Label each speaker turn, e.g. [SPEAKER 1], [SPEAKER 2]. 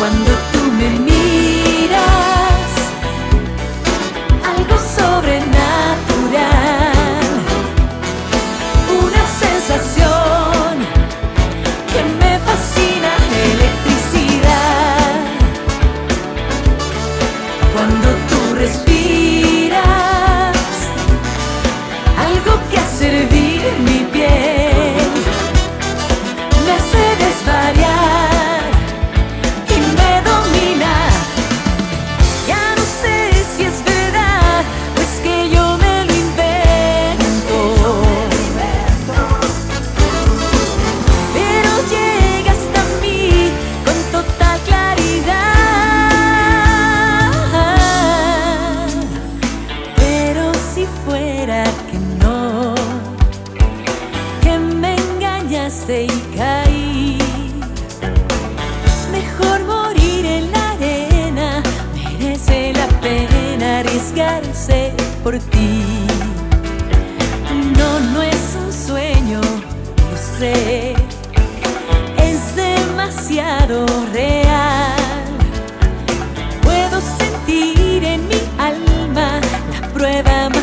[SPEAKER 1] Cuando tú me miras, y caí. Mejor morir en la arena, merece la pena arriesgarse por ti. No, no es un sueño, lo sé, es demasiado real. Puedo sentir en mi alma la prueba más.